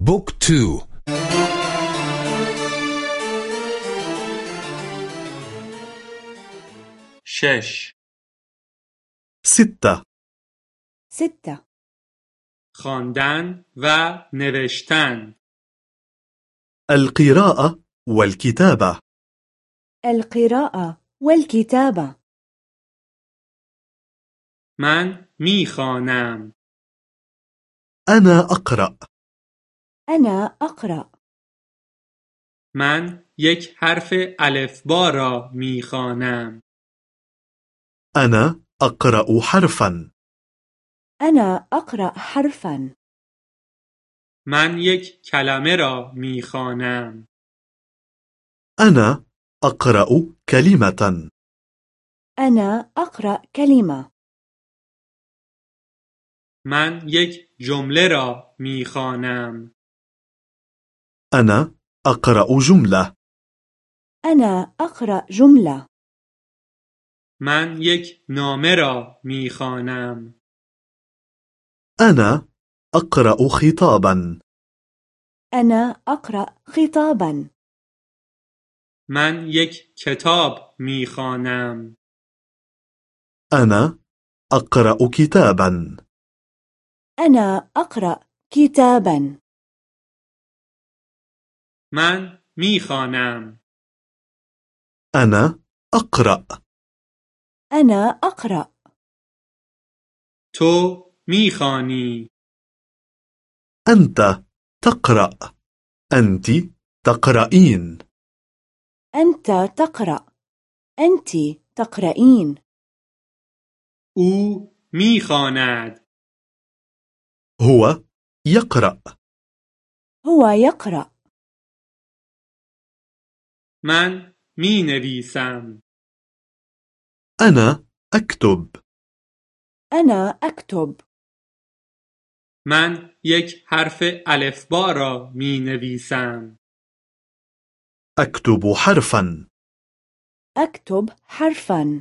بوك تو. شش. ستة. ستة. خواندن و نوشتن. القراءة والكتابة. القراءة والكتابة. من میخوانم. أنا أقرأ. أنا أقرأ. من یک حرف الفبا را میخوانم أنا أقرأ حرفا. أنا أقرأ حرفا. من یک کلمه را میخوانم أنا أقرأ كلمة. أنا أقرأ كلمة. من یک جمله را میخوانم أنا أقرأ جملة. أنا أقرأ جملة. من یک نامه را میخوانم. أنا أقرأ خطابا. أنا أقرأ خطابا. من یک کتاب میخوانم. أنا أقرأ كتابا. أنا أقرأ كتابا. من میخوانم. أنا أقرأ. أنا أقرأ. تو میخوانی. أنت تقرأ. أنت تقرأين. أنت تقرأ. أنت تقرأين. أو میخواند. هو يقرأ. هو يقرأ. من می نویسم أنا أكتب. أنا أكتب. من یک حرف الفبا را می نویسم أكتب حرفا. أكتب حرفا.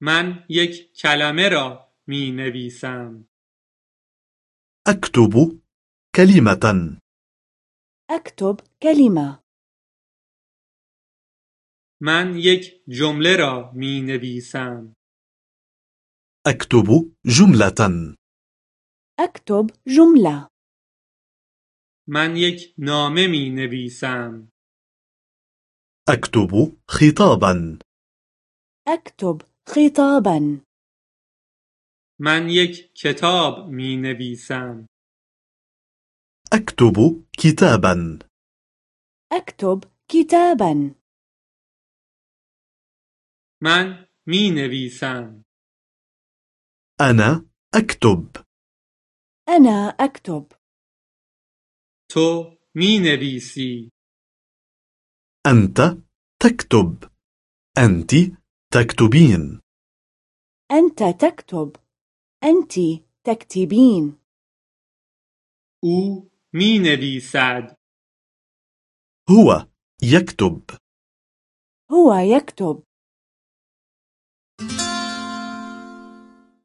من یک کلمه را می نویسم أكتب كلمة. أكتب كلمة. من یک جمله را می نویسم أكتب جملة أكتب جملة من یک نامه می نویسم أكتب خطابا. أكتب خطابا. من یک کتاب می نویسم أكتب كتابا أكتب كتابا من می نویسم أنا أكتب. أنا أكتب. تو می نویسی أنت تكتب. أنت تكتبين. أنت تكتب. أنت تكتبين. أو می نویسد هو يكتب. هو يكتب.